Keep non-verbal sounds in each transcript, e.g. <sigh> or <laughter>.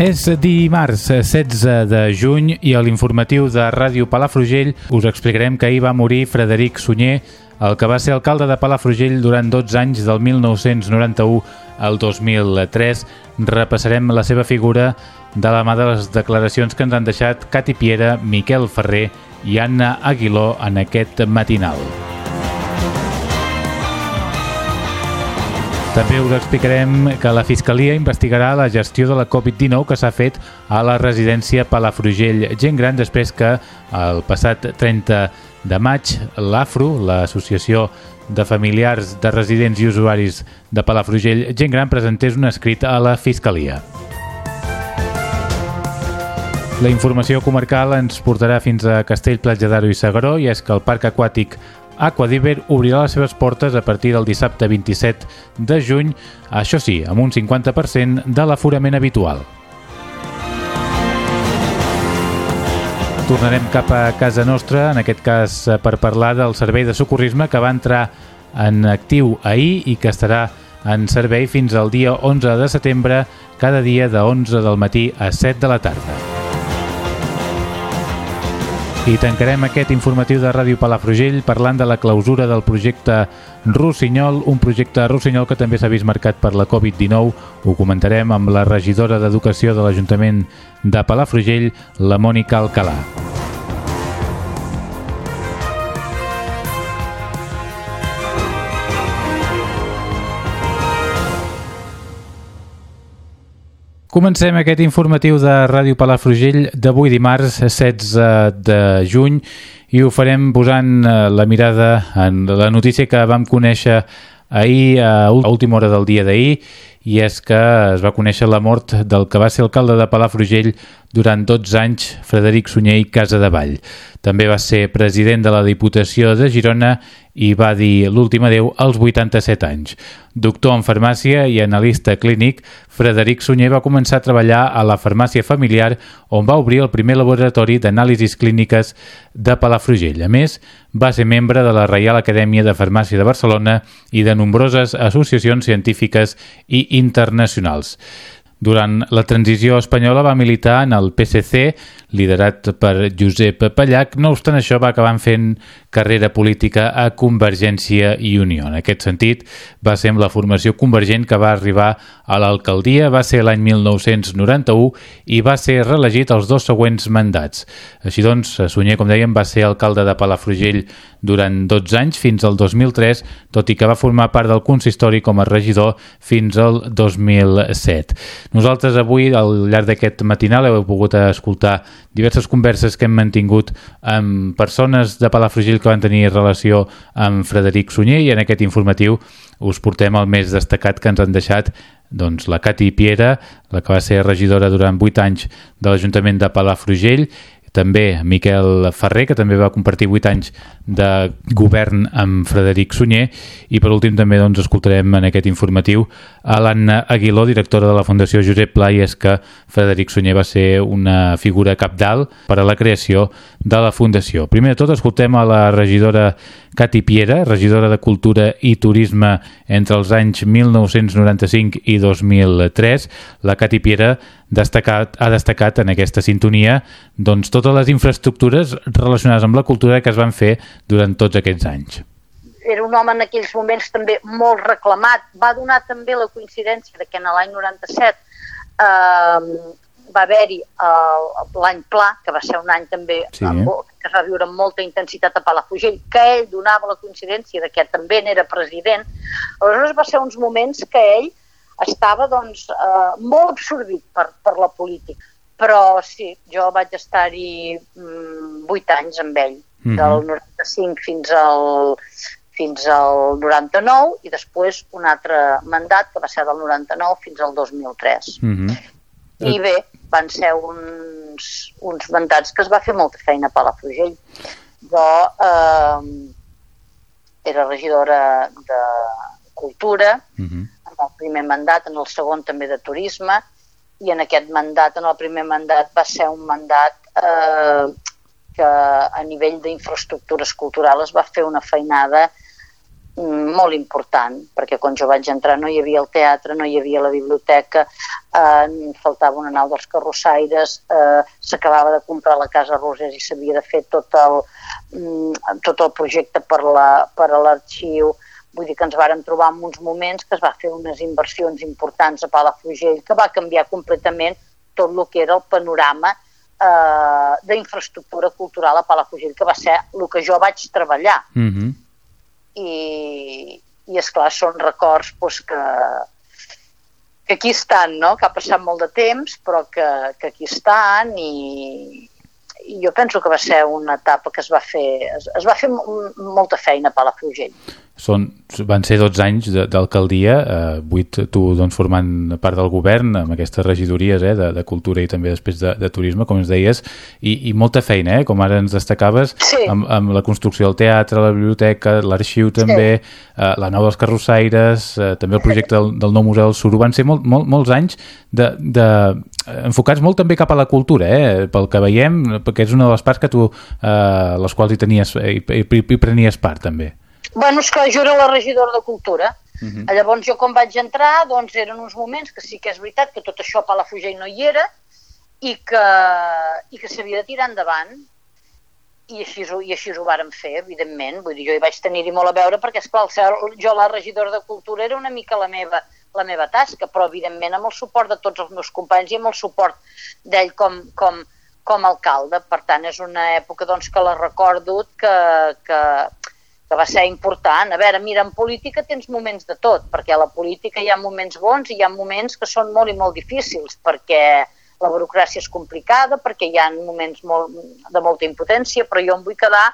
És dimarts 16 de juny i a l'informatiu de Ràdio Palafrugell us explicarem que ahir va morir Frederic Sunyer, el que va ser alcalde de Palafrugell durant 12 anys del 1991 al 2003. Repassarem la seva figura de la mà de les declaracions que ens han deixat Cati Piera, Miquel Ferrer i Anna Aguiló en aquest matinal. També us explicarem que la Fiscalia investigarà la gestió de la Covid-19 que s'ha fet a la residència Palafrugell Gent Gran després que el passat 30 de maig l'AFRO, l'Associació de Familiars de Residents i Usuaris de Palafrugell Gent Gran, presentés un escrit a la Fiscalia. La informació comarcal ens portarà fins a Castell, Platja d'Aro i Segaró i és que el Parc Aquàtic Aquadiver obrirà les seves portes a partir del dissabte 27 de juny, això sí, amb un 50% de l'aforament habitual. Tornarem cap a casa nostra, en aquest cas per parlar del servei de socorrisme que va entrar en actiu ahir i que estarà en servei fins al dia 11 de setembre, cada dia de 11 del matí a 7 de la tarda. I tancarem aquest informatiu de Ràdio Palafrugell parlant de la clausura del projecte Rossinyol, un projecte Rossinyol que també s'ha vist marcat per la Covid-19. Ho comentarem amb la regidora d'Educació de l'Ajuntament de Palafrugell, la Mònica Alcalà. Comencem aquest informatiu de Ràdio Palafrugell d'avui dimarts 16 de juny i ho farem posant eh, la mirada en la notícia que vam conèixer ahir a última hora del dia d'ahir i és que es va conèixer la mort del que va ser alcalde de Palafrugell durant 12 anys, Frederic Sunyer i Casa de Vall. També va ser president de la Diputació de Girona i va dir l'últim adeu als 87 anys. Doctor en farmàcia i analista clínic, Frederic Sunyer va començar a treballar a la farmàcia familiar on va obrir el primer laboratori d'anàlisis clíniques de Palafrugell. A més, va ser membre de la Reial Acadèmia de Farmàcia de Barcelona i de nombroses associacions científiques i internacionals. Durant la transició espanyola va militar en el PSC, liderat per Josep Pallac. No obstant això, va acabar fent carrera política a Convergència i Unió. En aquest sentit, va ser amb la formació convergent que va arribar a l'alcaldia, va ser l'any 1991 i va ser reelegit els dos següents mandats. Així doncs, Sunyer, com dèiem, va ser alcalde de Palafrugell durant 12 anys, fins al 2003, tot i que va formar part del consistori com a regidor fins al 2007. Nosaltres avui, al llarg d'aquest matinal, heu pogut escoltar diverses converses que hem mantingut amb persones de Palafrugell que van tenir relació amb Frederic Sunyer i en aquest informatiu us portem el més destacat que ens han deixat doncs, la Cati Piera, la que va ser regidora durant 8 anys de l'Ajuntament de Palafrugell, també Miquel Ferrer, que també va compartir 8 anys de govern amb Frederic Sunyer i per últim també doncs, escoltarem en aquest informatiu a l'Anna Aguiló, directora de la Fundació Josep Pla i és que Frederic Sunyer va ser una figura capdalt per a la creació de la Fundació. Primer de tot escoltem a la regidora Cati Piera, regidora de Cultura i Turisme entre els anys 1995 i 2003. La Cati Piera destacat, ha destacat en aquesta sintonia doncs, totes les infraestructures relacionades amb la cultura que es van fer durant tots aquests anys. Era un home en aquells moments també molt reclamat. Va donar també la coincidència de que en l'any 97 eh, va haver-hi l'any Pla, que va ser un any també sí. que es va viure amb molta intensitat a Palafrugell, que ell donava la coincidència de que també n'era president. Aleshores va ser uns moments que ell estava doncs, eh, molt absorbit per, per la política. Però sí, jo vaig estar-hi mm, vuit anys amb ell, mm -hmm. del 95 fins al, fins al 99 i després un altre mandat que va ser del 99 fins al 2003. Mm -hmm. I bé, van ser uns, uns mandats que es va fer molta feina a Palafrugell. Jo eh, era regidora de Cultura, mm -hmm. El primer mandat, en el segon també de Turisme, i en aquest mandat, en el primer mandat, va ser un mandat eh, que a nivell d'infraestructures culturals va fer una feinada mm, molt important, perquè quan jo vaig entrar no hi havia el teatre, no hi havia la biblioteca, eh, faltava una nau dels carrossaires, eh, s'acabava de comprar la Casa Rosés i s'havia de fer tot el, mm, tot el projecte per, la, per l'arxiu, vull dir que ens vàrem trobar en uns moments que es va fer unes inversions importants a Palafrugell que va canviar completament tot el que era el panorama eh, d'infraestructura cultural a Palafrugell, que va ser el que jo vaig treballar. Mm -hmm. I, i és clar, són records doncs, que, que aquí estan, no? que ha passat molt de temps, però que, que aquí estan i jo penso que va ser una etapa que es va fer, es, es va fer molta feina a Palafrugell. Són, van ser 12 anys d'alcaldia, eh, 8 tu doncs, formant part del govern amb aquestes regidories eh, de, de cultura i també després de, de turisme, com ens deies, i, i molta feina, eh, com ara ens destacaves, sí. amb, amb la construcció del teatre, la biblioteca, l'arxiu també, sí. eh, la nau dels carrossaires, eh, també el projecte del, del nou Museu del Suro, van ser molt, molt, molts anys de, de, enfocats molt també cap a la cultura, eh, pel que veiem, perquè és una de les parts que tu, eh, les quals hi tenies i, i, i prenies part també. Bueno, és que jo era la regidora de Cultura. Uh mhm. -huh. Llavors jo quan vaig entrar, doncs eren uns moments que sí que és veritat que tot això a Palafrugell no hi era i que, i que s'havia de tirar endavant i així, i així ho vàrem fer, evidentment. Vull dir, jo hi vaig tenir-hi molt a veure perquè, esclar, jo la regidora de Cultura era una mica la meva, la meva tasca, però evidentment amb el suport de tots els meus companys i amb el suport d'ell com, com, com a alcalde. Per tant, és una època doncs, que la recordo que, que, que va ser important. A veure, mira, en política tens moments de tot, perquè a la política hi ha moments bons i hi ha moments que són molt i molt difícils, perquè la burocràcia és complicada, perquè hi ha moments molt, de molta impotència, però jo em vull quedar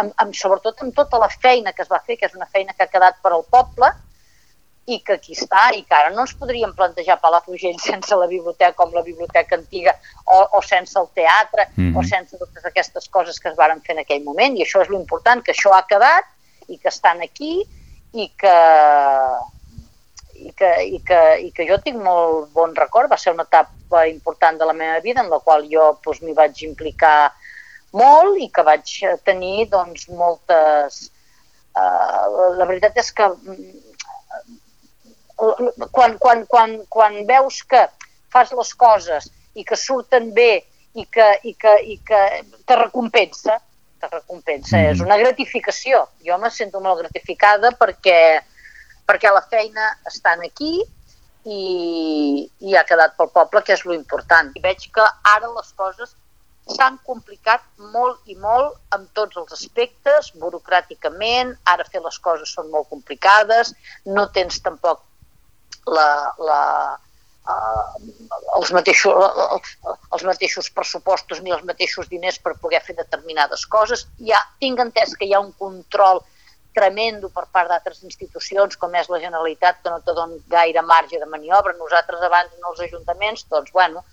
amb, amb, sobretot amb tota la feina que es va fer, que és una feina que ha quedat per al poble, i que aquí està, i que ara no ens podríem plantejar Palafrugell sense la biblioteca com la biblioteca antiga o, o sense el teatre mm -hmm. o mhm. sense totes aquestes coses que es varen fer en aquell moment i això és l'important, que això ha quedat i que estan aquí i que, i que, i que, i que jo tinc molt bon record, va ser una etapa important de la meva vida en la qual jo doncs, m'hi vaig implicar molt i que vaig tenir doncs, moltes... Uh, la veritat és que quan, quan, quan, quan veus que fas les coses i que surten bé i que, i que, i que te recompensa, te recompensa, mm. és una gratificació. Jo me sento molt gratificada perquè, perquè la feina està aquí i, i ha quedat pel poble, que és lo important. I veig que ara les coses s'han complicat molt i molt amb tots els aspectes, burocràticament, ara fer les coses són molt complicades, no tens tampoc la, la, uh, els, mateixos, els mateixos pressupostos ni els mateixos diners per poder fer determinades coses. Ja tinc entès que hi ha un control tremendo per part d'altres institucions, com és la Generalitat, que no te dona gaire marge de maniobra. Nosaltres abans en els ajuntaments, doncs, bueno,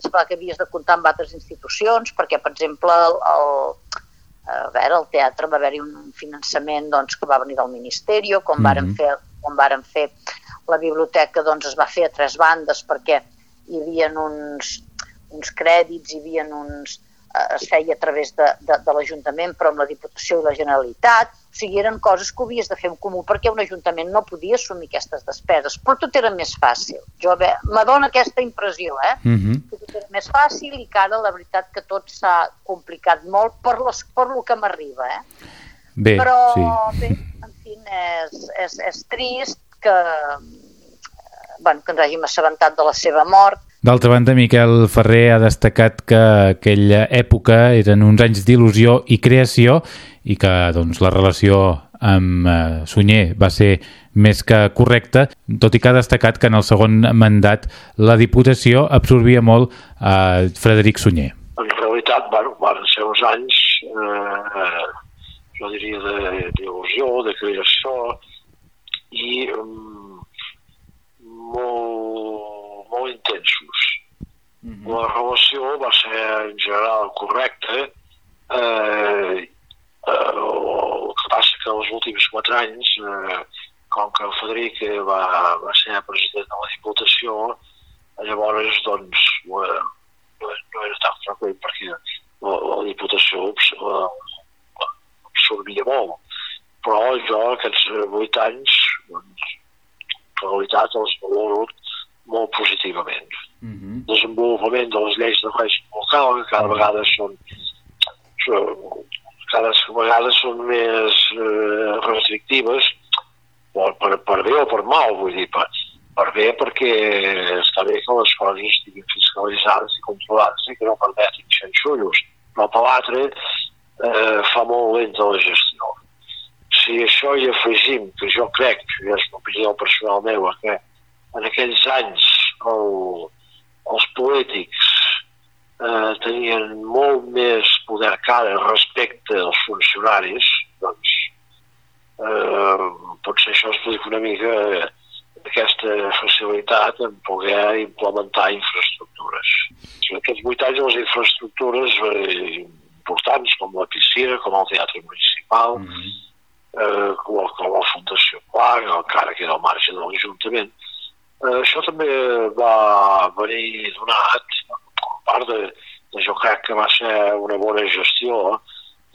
és clar que havies de comptar amb altres institucions, perquè, per exemple, el, el, a veure, el teatre va haver-hi un finançament doncs, que va venir del Ministeri, com mm -hmm. varen fer, com varen fer la biblioteca doncs, es va fer a tres bandes perquè hi havia uns, uns crèdits, hi havia uns, eh, es feia a través de, de, de l'Ajuntament però amb la Diputació i la Generalitat, o sigui, eren coses que havies de fer en comú perquè un Ajuntament no podia assumir aquestes despeses, però tot era més fàcil. Jo m'adona aquesta impressió, eh? Uh. -huh. que tot era més fàcil i que ara la veritat que tot s'ha complicat molt per, les, per lo que m'arriba, eh? Bé, però, sí. bé, en fi, és, és, és trist, que, bueno, que ens hàgim assabentat de la seva mort. D'altra banda, Miquel Ferrer ha destacat que aquella època eren uns anys d'il·lusió i creació i que doncs, la relació amb eh, Sunyer va ser més que correcta, tot i que ha destacat que en el segon mandat la Diputació absorbia molt a Frederic Sunyer. En realitat, bueno, van ser uns anys eh, jo diria, d'il·lusió, de, de creació, i um, molt, molt intensos. Mm -hmm. La relació va ser en general correcta, eh, eh, el que passa que els últims quatre anys, eh, com que el Federic va, va ser president de la Diputació, llavors doncs no, no, no era tan freqüent perquè la, la Diputació absorbia molt. Però jo aquests vuit anys doncs, en realitat els valoro molt positivament. Uh mhm. -huh. Desenvolupament de les lleis de règim local, que cada vegada són, són cada vegada són més eh, restrictives, per, per, per bé o per mal, vull dir, per, per bé perquè està bé que les coses estiguin fiscalitzades i controlades i que no permetin xanxullos, però per l'altre eh, fa molt lenta la gestió si això hi afegim, que jo crec, que és l'opinió personal meva, que en aquells anys el, els polítics eh, tenien molt més poder cara respecte als funcionaris, doncs eh, potser això explica una mica aquesta facilitat en poder implementar infraestructures. En aquests vuit anys les infraestructures eh, importants com la piscina, com el teatre municipal, mm -hmm eh, com, com la Fundació Pla, encara que era al marge de l'Ajuntament. Eh, això també va venir donat, a part de, de jo crec que va ser una bona gestió,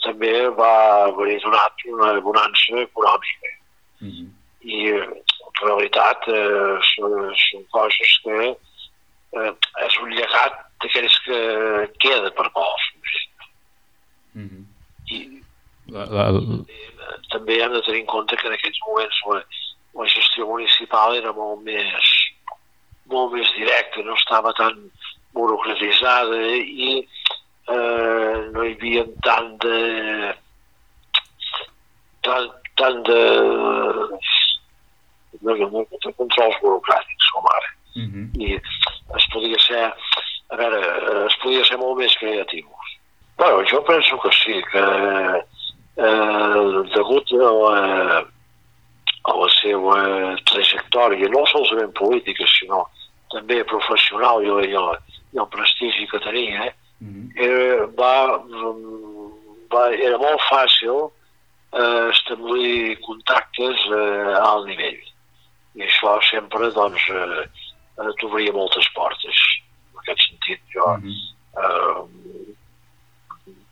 també va venir donat una bonança econòmica. Mm -hmm. I en realitat eh, són, són coses que eh, és un llegat d'aquells que queda per quals. Mm -hmm. La, la, també hem de tenir en compte que en aquests moments la, la gestió municipal era molt més, molt més directa, no estava tan burocratitzada i eh, no hi havia tant de tant, tant de, de, de, de controls burocràtics com ara. Uh mhm. -huh. I es podia ser, a veure, es podia ser molt més creatius. Bueno, jo penso que sí, que eh, degut a la, a la seva trajectòria, no solament política, sinó també professional i, i, el, i el prestigi que tenia, eh, mm -hmm. era, va, va, era molt fàcil eh, establir contactes eh, a alt nivell. I això sempre doncs, eh, t'obria moltes portes. En aquest sentit, jo mm -hmm. eh,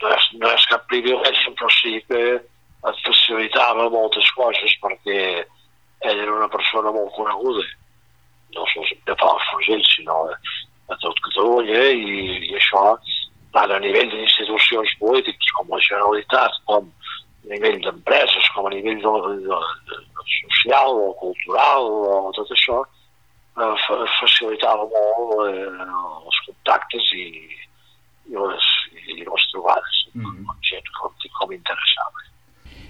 no és, no és cap privilegi, però sí que et facilitava moltes coses perquè ell era una persona molt coneguda, no sols de Palafrugell, sinó a, a tot Catalunya, i, i això tant a nivell d'institucions polítiques com la Generalitat, com a nivell d'empreses, com a nivell de, de, de, social o cultural o tot això, eh, facilitava molt eh, els contactes i, i les, i les trobades mm -hmm. amb gent com, com interessava.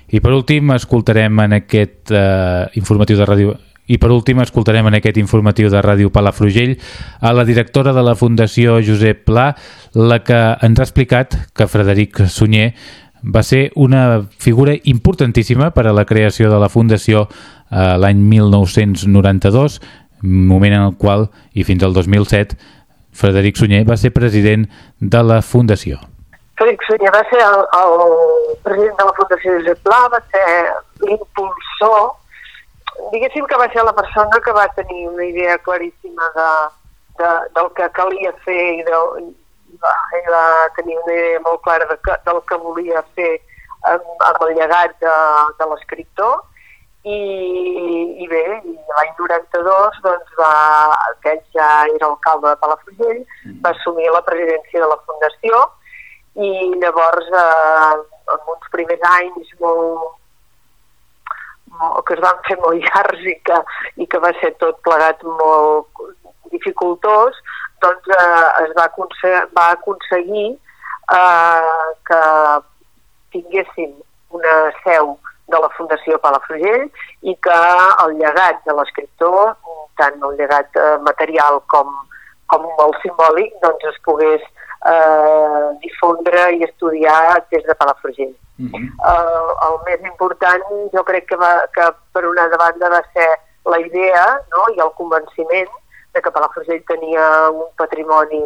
I per últim escoltarem en aquest eh, informatiu de ràdio i per últim escoltarem en aquest informatiu de Ràdio Palafrugell a la directora de la Fundació Josep Pla, la que ens ha explicat que Frederic Sunyer va ser una figura importantíssima per a la creació de la Fundació eh, l'any 1992, moment en el qual, i fins al 2007, Frederic Sunyer va ser president de la Fundació. Frederic Sunyer va ser el, el president de la Fundació Josep Pla, va ser l'impulsor, diguéssim que va ser la persona que va tenir una idea claríssima de, de, del que calia fer i, de, va, i va tenir una idea molt clara de que, del que volia fer amb, amb el llegat de, de l'escriptor i, i bé, l'any 92 doncs va, aquell ja era alcalde de Palafrugell, mm. va assumir la presidència de la Fundació i llavors eh, en uns primers anys molt, molt, que es van fer molt llargs i que, i que va ser tot plegat molt dificultós, doncs eh, es va, aconseguir, va aconseguir eh, que tinguéssim una seu de la Fundació Palafrugell i que el llegat de l'escriptor, tant el llegat eh, material com, com el simbòlic, doncs es pogués eh, difondre i estudiar des de Palafrugell. Uh -huh. el, el més important jo crec que, va, que per una banda va ser la idea no? i el convenciment de que Palafrugell tenia un patrimoni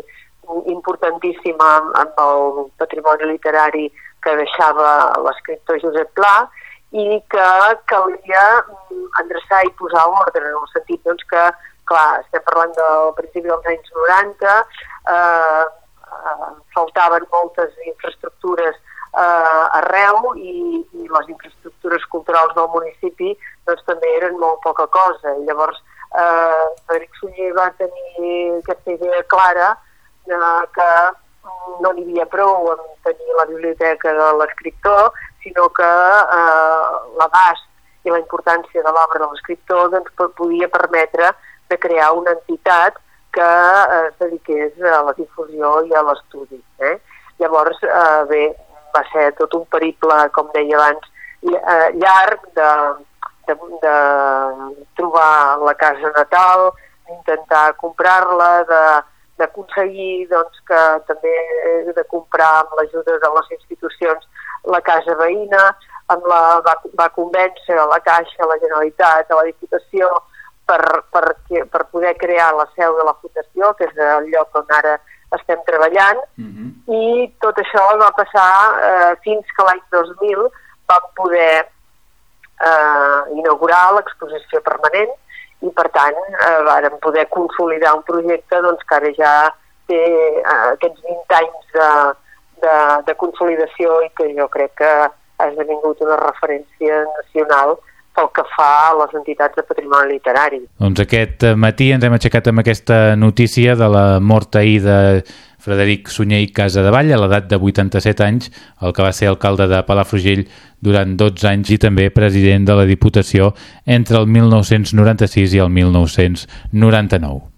importantíssim amb, amb el patrimoni literari que deixava l'escriptor Josep Pla i que calia endreçar i posar ordre en el sentit doncs, que, clar, estem parlant del principi dels anys 90, eh, eh, faltaven moltes infraestructures eh, arreu i, i les infraestructures culturals del municipi doncs, també eren molt poca cosa. I llavors eh, Frederic Sunyer va tenir aquesta idea clara de que no n'hi havia prou amb tenir la biblioteca de l'escriptor, sinó que eh, l'abast i la importància de l'obra de l'escriptor doncs, podia permetre de crear una entitat que eh, es dediqués a la difusió i a l'estudi. Eh? Llavors, eh, bé, va ser tot un periple, com deia abans, eh, llarg de, de, de trobar la casa natal, d'intentar comprar-la, d'aconseguir doncs, que també de comprar amb l'ajuda de les institucions la casa veïna, amb la, va, va convèncer a la Caixa, a la Generalitat, a la Diputació, per, per, per poder crear la seu de la Fundació, que és el lloc on ara estem treballant uh mhm. -huh. i tot això va passar eh, fins que l'any 2000 vam poder eh, inaugurar l'exposició permanent i per tant eh, vam poder consolidar un projecte doncs, que ara ja té eh, aquests 20 anys de, de, de consolidació i que jo crec que ha esdevingut una referència nacional pel que fa a les entitats de patrimoni literari. Doncs aquest matí ens hem aixecat amb aquesta notícia de la mort ahir de Frederic Sunyer i Vall a l'edat de 87 anys, el que va ser alcalde de Palafrugell durant 12 anys i també president de la Diputació entre el 1996 i el 1999.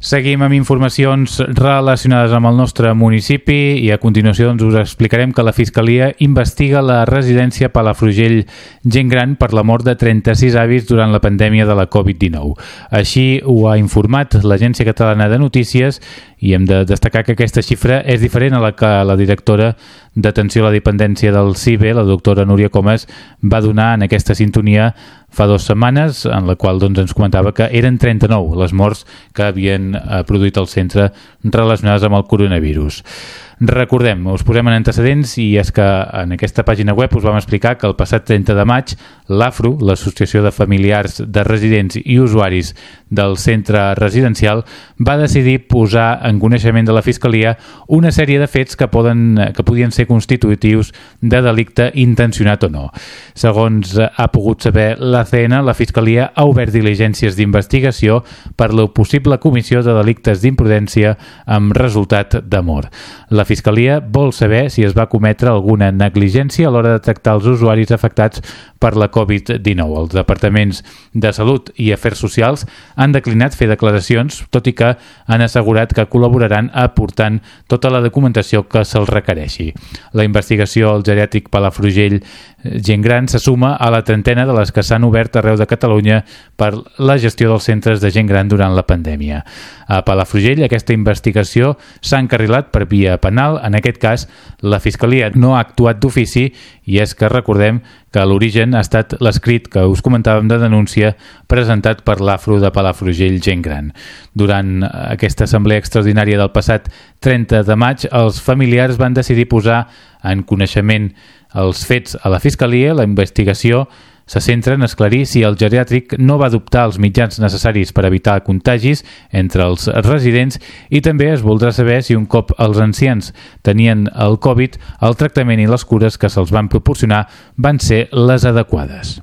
Seguim amb informacions relacionades amb el nostre municipi i a continuació doncs, us explicarem que la Fiscalia investiga la residència Palafrugell gent gran per la mort de 36 avis durant la pandèmia de la Covid-19. Així ho ha informat l'Agència Catalana de Notícies i hem de destacar que aquesta xifra és diferent a la que la directora d'atenció a la dependència del CIBE, la doctora Núria Comas, va donar en aquesta sintonia fa dues setmanes, en la qual doncs, ens comentava que eren 39 les morts que havien eh, produït el centre relacionades amb el coronavirus. Recordem, us posem en antecedents i és que en aquesta pàgina web us vam explicar que el passat 30 de maig l'AFRO, l'Associació de Familiars de Residents i Usuaris del Centre Residencial, va decidir posar en coneixement de la Fiscalia una sèrie de fets que, poden, que podien ser constitutius de delicte intencionat o no. Segons ha pogut saber la CN, la Fiscalia ha obert diligències d'investigació per la possible comissió de delictes d'imprudència amb resultat de mort. La Fiscalia vol saber si es va cometre alguna negligència a l'hora de tractar els usuaris afectats per la Covid-19. Els departaments de Salut i Afers Socials han declinat fer declaracions, tot i que han assegurat que col·laboraran aportant tota la documentació que se'ls requereixi. La investigació al geriàtric Palafrugell gent gran se suma a la trentena de les que s'han obert arreu de Catalunya per la gestió dels centres de gent gran durant la pandèmia. A Palafrugell aquesta investigació s'ha encarrilat per via penal. En aquest cas, la Fiscalia no ha actuat d'ofici i és que recordem que l'origen ha estat l'escrit que us comentàvem de denúncia presentat per l'Afro de Palafrugell Gent Gran. Durant aquesta assemblea extraordinària del passat 30 de maig, els familiars van decidir posar en coneixement els fets a la Fiscalia, la investigació se centra en esclarir si el geriàtric no va adoptar els mitjans necessaris per evitar contagis entre els residents i també es voldrà saber si un cop els ancians tenien el Covid, el tractament i les cures que se'ls van proporcionar van ser les adequades.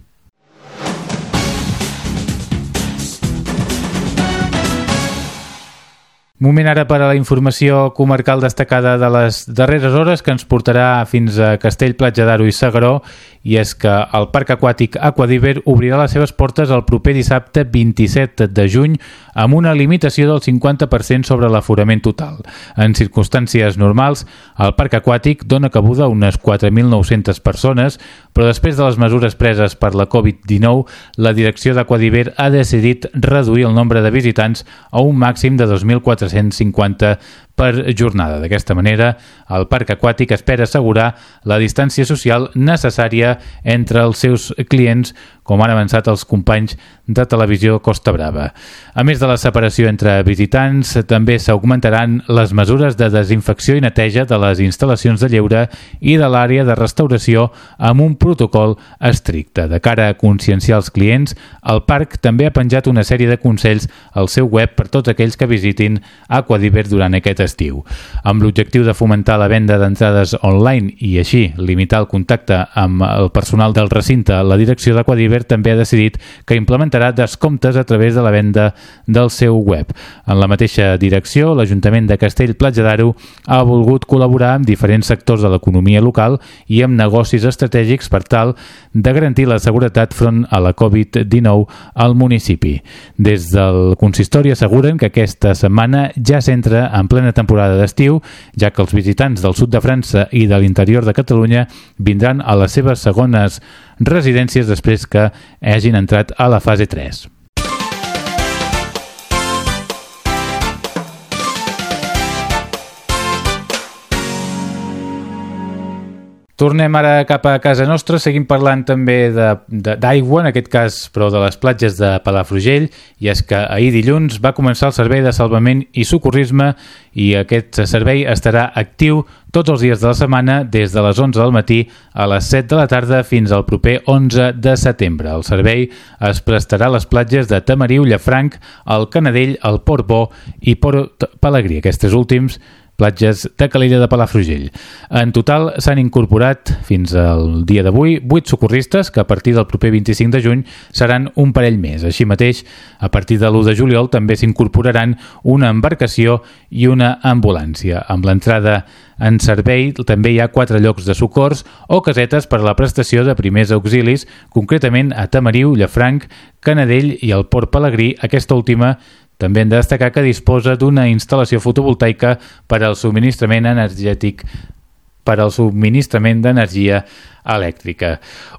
Moment ara per a la informació comarcal destacada de les darreres hores que ens portarà fins a Castell, Platja d'Aro i Segaró i és que el Parc Aquàtic Aquadiver obrirà les seves portes el proper dissabte 27 de juny amb una limitació del 50% sobre l'aforament total. En circumstàncies normals, el Parc Aquàtic dona cabuda a unes 4.900 persones, però després de les mesures preses per la Covid-19, la direcció d'Aquadiver ha decidit reduir el nombre de visitants a un màxim de 2.400 450 per jornada. D'aquesta manera, el parc aquàtic espera assegurar la distància social necessària entre els seus clients, com han avançat els companys de televisió Costa Brava. A més de la separació entre visitants, també s'augmentaran les mesures de desinfecció i neteja de les instal·lacions de lleure i de l'àrea de restauració amb un protocol estricte. De cara a conscienciar els clients, el parc també ha penjat una sèrie de consells al seu web per tots aquells que visitin Aquadiver durant aquest estiu. Amb l'objectiu de fomentar la venda d'entrades online i així limitar el contacte amb el personal del recinte, la direcció d'Aquadiver també ha decidit que implementarà descomptes a través de la venda del seu web. En la mateixa direcció, l'Ajuntament de Castell Platja d'Aro ha volgut col·laborar amb diferents sectors de l'economia local i amb negocis estratègics per tal de garantir la seguretat front a la Covid-19 al municipi. Des del consistori asseguren que aquesta setmana ja s'entra en plena temporada d'estiu, ja que els visitants del sud de França i de l'interior de Catalunya vindran a les seves segones residències després que hagin entrat a la fase 3. Tornem ara cap a casa nostra, seguim parlant també d'aigua, en aquest cas, però de les platges de Palafrugell, i és que ahir dilluns va començar el servei de salvament i socorrisme i aquest servei estarà actiu tots els dies de la setmana des de les 11 del matí a les 7 de la tarda fins al proper 11 de setembre. El servei es prestarà a les platges de Tamariu, Llafranc, el Canadell, el Port Bo i Port Pelegrí. Aquests últims platges de Calella de Palafrugell. En total s'han incorporat fins al dia d'avui 8 socorristes que a partir del proper 25 de juny seran un parell més. Així mateix, a partir de l'1 de juliol també s'incorporaran una embarcació i una ambulància. Amb l'entrada en servei també hi ha quatre llocs de socors o casetes per a la prestació de primers auxilis, concretament a Tamariu, Llafranc, Canadell i el Port Pelegrí, aquesta última també hem de destacar que disposa d'una instal·lació fotovoltaica per al subministrament energètic per al subministrament d'energia elèctrica.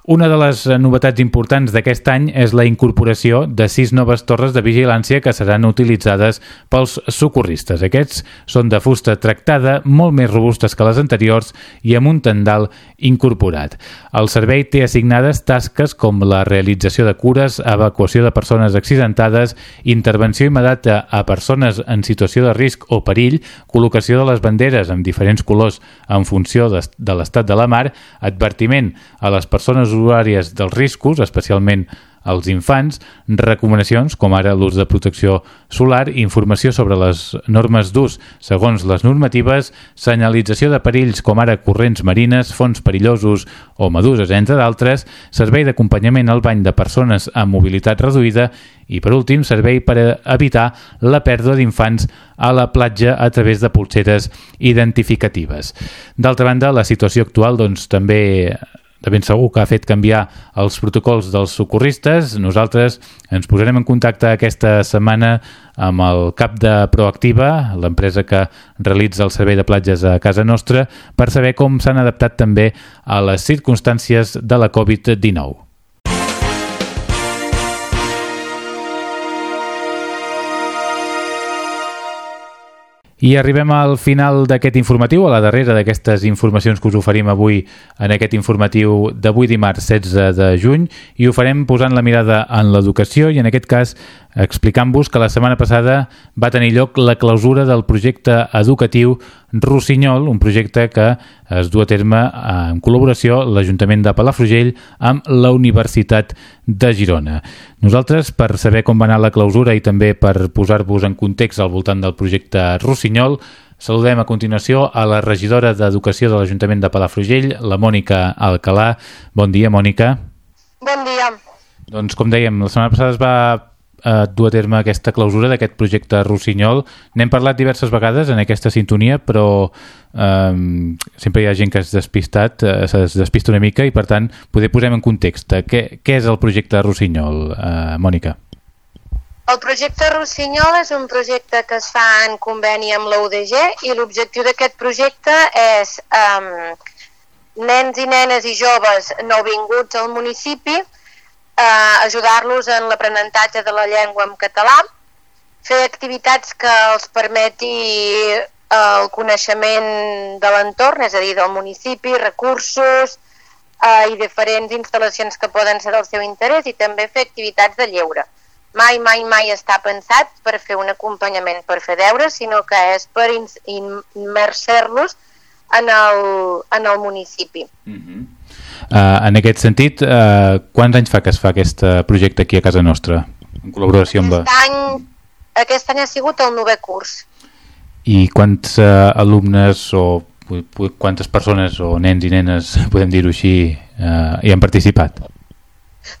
Una de les novetats importants d'aquest any és la incorporació de sis noves torres de vigilància que seran utilitzades pels socorristes. Aquests són de fusta tractada, molt més robustes que les anteriors i amb un tendal incorporat. El servei té assignades tasques com la realització de cures, evacuació de persones accidentades, intervenció immediata a persones en situació de risc o perill, col·locació de les banderes amb diferents colors en funció de l'estat de la mar, advertiment seguiment a les persones usuàries dels riscos, especialment als infants, recomanacions com ara l'ús de protecció solar, informació sobre les normes d'ús segons les normatives, senyalització de perills com ara corrents marines, fons perillosos o meduses, entre d'altres, servei d'acompanyament al bany de persones amb mobilitat reduïda i, per últim, servei per evitar la pèrdua d'infants a la platja a través de pulseres identificatives. D'altra banda, la situació actual doncs, també de ben segur que ha fet canviar els protocols dels socorristes. Nosaltres ens posarem en contacte aquesta setmana amb el cap de Proactiva, l'empresa que realitza el servei de platges a casa nostra, per saber com s'han adaptat també a les circumstàncies de la Covid-19. I arribem al final d'aquest informatiu, a la darrera d'aquestes informacions que us oferim avui en aquest informatiu d'avui dimarts 16 de juny i ho farem posant la mirada en l'educació i en aquest cas explicant-vos que la setmana passada va tenir lloc la clausura del projecte educatiu Rossinyol, un projecte que es du a terme en col·laboració l'Ajuntament de Palafrugell amb la Universitat de Girona. Nosaltres, per saber com va anar la clausura i també per posar-vos en context al voltant del projecte Rossinyol, saludem a continuació a la regidora d'Educació de l'Ajuntament de Palafrugell, la Mònica Alcalà. Bon dia, Mònica. Bon dia. Doncs, com dèiem, la setmana passada es va eh, dur a terme aquesta clausura d'aquest projecte Rossinyol. N'hem parlat diverses vegades en aquesta sintonia, però eh, sempre hi ha gent que es despistat, eh, es despista una mica i per tant poder posem en context. Què, què és el projecte Rossinyol, eh, Mònica? El projecte Rossinyol és un projecte que es fa en conveni amb la UDG i l'objectiu d'aquest projecte és um, nens i nenes i joves nouvinguts al municipi eh, ajudar-los en l'aprenentatge de la llengua en català, fer activitats que els permeti el coneixement de l'entorn, és a dir, del municipi, recursos eh, i diferents instal·lacions que poden ser del seu interès i també fer activitats de lleure. Mai, mai, mai està pensat per fer un acompanyament per fer deures, sinó que és per immerser-los en, el, en el municipi. Mm -hmm. Uh, en aquest sentit, uh, quants anys fa que es fa aquest uh, projecte aquí a casa nostra, en col·laboració amb la... Aquest any, aquest any ha sigut el novè curs. I quants uh, alumnes o quantes persones o nens i nenes, <laughs> podem dir-ho així, uh, hi han participat?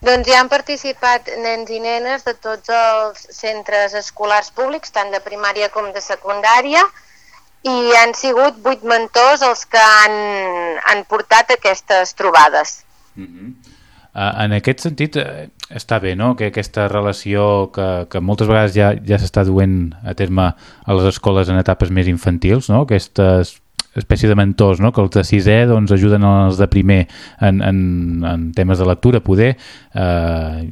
Doncs hi han participat nens i nenes de tots els centres escolars públics, tant de primària com de secundària, i han sigut vuit mentors els que han, han portat aquestes trobades. Mm -hmm. en aquest sentit, uh, està bé, no?, que aquesta relació que, que moltes vegades ja, ja s'està duent a terme a les escoles en etapes més infantils, no?, aquestes espècie de mentors, no? que els de sisè doncs, ajuden els de primer en, en, en temes de lectura, poder. Eh,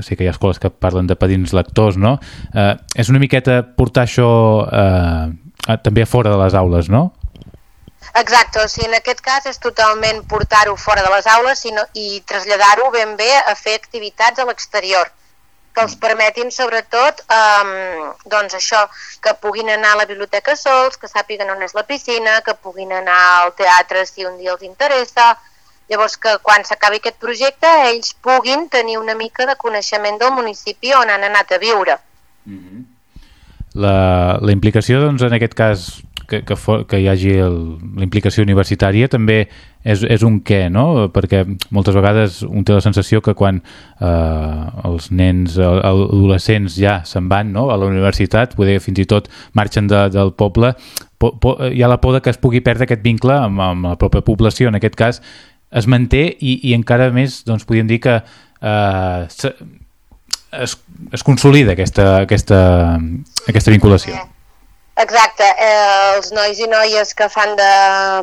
sé que hi ha escoles que parlen de padins lectors, no? Eh, és una miqueta portar això eh, també a fora de les aules, no? Exacte, o sigui, en aquest cas és totalment portar-ho fora de les aules sinó, i traslladar-ho ben bé a fer activitats a l'exterior que els permetin sobretot um, doncs això, que puguin anar a la biblioteca sols, que sàpiguen on és la piscina, que puguin anar al teatre si un dia els interessa, llavors que quan s'acabi aquest projecte ells puguin tenir una mica de coneixement del municipi on han anat a viure. Mm -hmm. La, la implicació, doncs, en aquest cas, que, que, for, que hi hagi la implicació universitària també és, és un què, no? Perquè moltes vegades un té la sensació que quan eh, els nens, adolescents ja se'n van no? a la universitat, poder fins i tot marxen de, del poble, po, po, hi ha la por que es pugui perdre aquest vincle amb, amb la pròpia població, en aquest cas es manté i, i encara més doncs, podríem dir que eh, es, es consolida aquesta, aquesta, aquesta vinculació. Exacte, eh, els nois i noies que fan de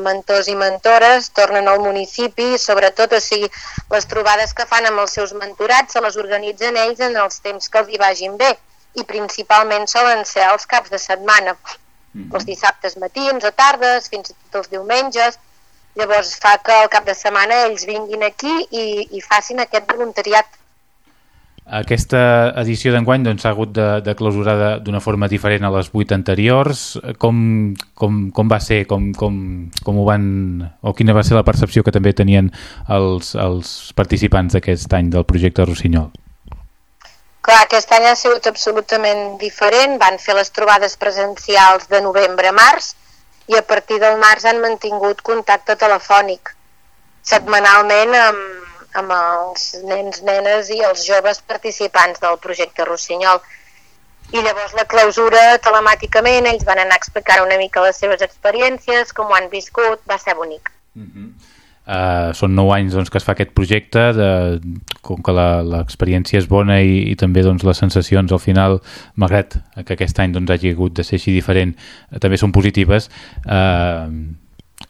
mentors i mentores tornen al municipi sobretot, o sigui, les trobades que fan amb els seus mentorats se les organitzen ells en els temps que els hi vagin bé i principalment solen ser els caps de setmana, mm -hmm. els dissabtes matins o tardes, fins i tot els diumenges, llavors fa que al cap de setmana ells vinguin aquí i, i facin aquest voluntariat aquesta edició d'enguany doncs, s'ha hagut de, de clausurar d'una forma diferent a les vuit anteriors. Com, com, com va ser? Com, com, com ho van, o quina va ser la percepció que també tenien els, els participants d'aquest any del projecte Rossinyol? Clar, aquest any ha sigut absolutament diferent. Van fer les trobades presencials de novembre a març i a partir del març han mantingut contacte telefònic setmanalment amb, amb els nens, nenes i els joves participants del projecte Rossinyol. I llavors la clausura telemàticament, ells van anar a explicar una mica les seves experiències, com ho han viscut, va ser bonic. Uh -huh. uh, són nou anys doncs, que es fa aquest projecte, de, com que l'experiència és bona i, i també doncs, les sensacions al final, malgrat que aquest any doncs, hagi hagut de ser així diferent, uh, també són positives. Uh,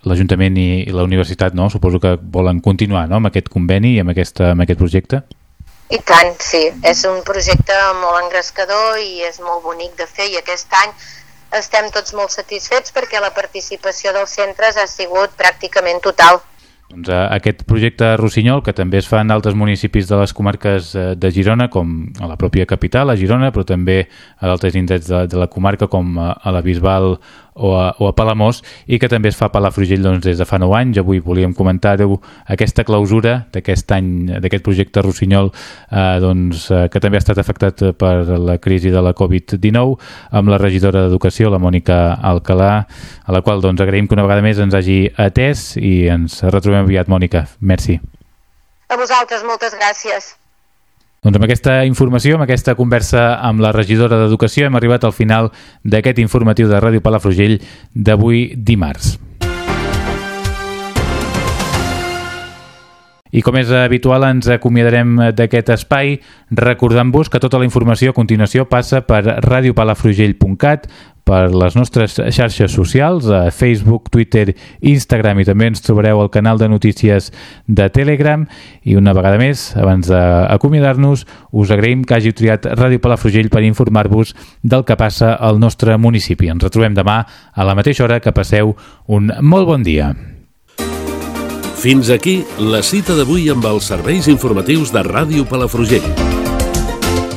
l'Ajuntament i, la universitat no? suposo que volen continuar no? amb aquest conveni i amb, aquesta, amb aquest projecte? I tant, sí. És un projecte molt engrescador i és molt bonic de fer i aquest any estem tots molt satisfets perquè la participació dels centres ha sigut pràcticament total. Doncs eh, aquest projecte Rossinyol, que també es fa en altres municipis de les comarques eh, de Girona, com a la pròpia capital, a Girona, però també a d'altres indrets de, de la comarca, com a, a la Bisbal o a, o a Palamós i que també es fa a Palafrugell doncs, des de fa 9 anys. Avui volíem comentar-ho aquesta clausura d'aquest any, d'aquest projecte Rossinyol eh, doncs, eh, que també ha estat afectat per la crisi de la Covid-19 amb la regidora d'Educació, la Mònica Alcalà, a la qual doncs, agraïm que una vegada més ens hagi atès i ens retrobem aviat, Mònica. Merci. A vosaltres, moltes gràcies. Doncs amb aquesta informació, amb aquesta conversa amb la regidora d'Educació, hem arribat al final d'aquest informatiu de Ràdio Palafrugell d'avui dimarts. I com és habitual ens acomiadarem d'aquest espai recordant-vos que tota la informació a continuació passa per radiopalafrugell.cat, per les nostres xarxes socials, a Facebook, Twitter, Instagram i també ens trobareu al canal de notícies de Telegram i una vegada més, abans d'acomiadar-nos, us agraïm que hagi triat Ràdio Palafrugell per informar-vos del que passa al nostre municipi. Ens retrobem demà a la mateixa hora que passeu un molt bon dia. Fins aquí la cita d'avui amb els serveis informatius de Ràdio Palafrugell.